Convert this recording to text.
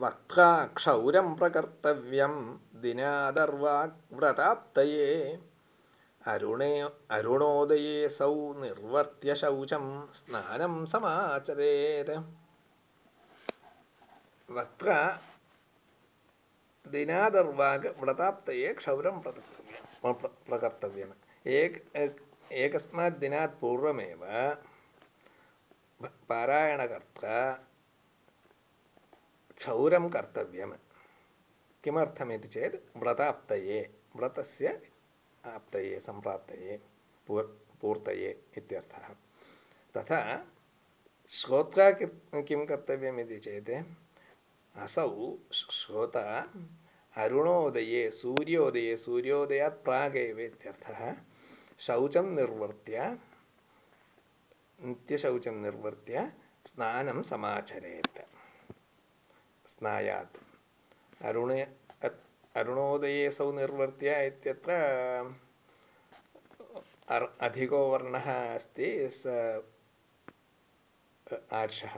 വക്ക്ഷൗരം പ്രകർത്തവ്യം ദിനാദർവാഗ്വ്രതാപ്തയേ അരുണേ അരുണോദയേ സൗ നിർവർത്തിയ ശൗചം സ്നാനം സമാചരേത്. വക്ര ദിനാദർവാഗ് വ്രതാപ്തയെ ക്ഷൗരം പ്രകർത്തവ്യം. ഏകസ്മാത് ദിനാത് പൂർവമേവ. പാരായണകർത്ത क्षौरं कर्तव्यं किमर्थमिति चेत् व्रताप्तये, व्रतस्य आप्तये, सम्प्राप्तये पूर्तये इत्यर्थः। तथा श्रोत्रा किं कर्तव्यमिति चेत् असौ श्रोता अरुणोदये, सूर्योदये, सूर्योदयात् प्रागेव इत्यर्थः शौचं निर्वर्त्य, नित्यशौचं निर्वर्त्य स्नानं समाचरेत्। स्नायात् अरुणे अरुणोदये सौ निर्वर्त्य इत्यत्र अधिको वर्णः अस्ति स आर्षः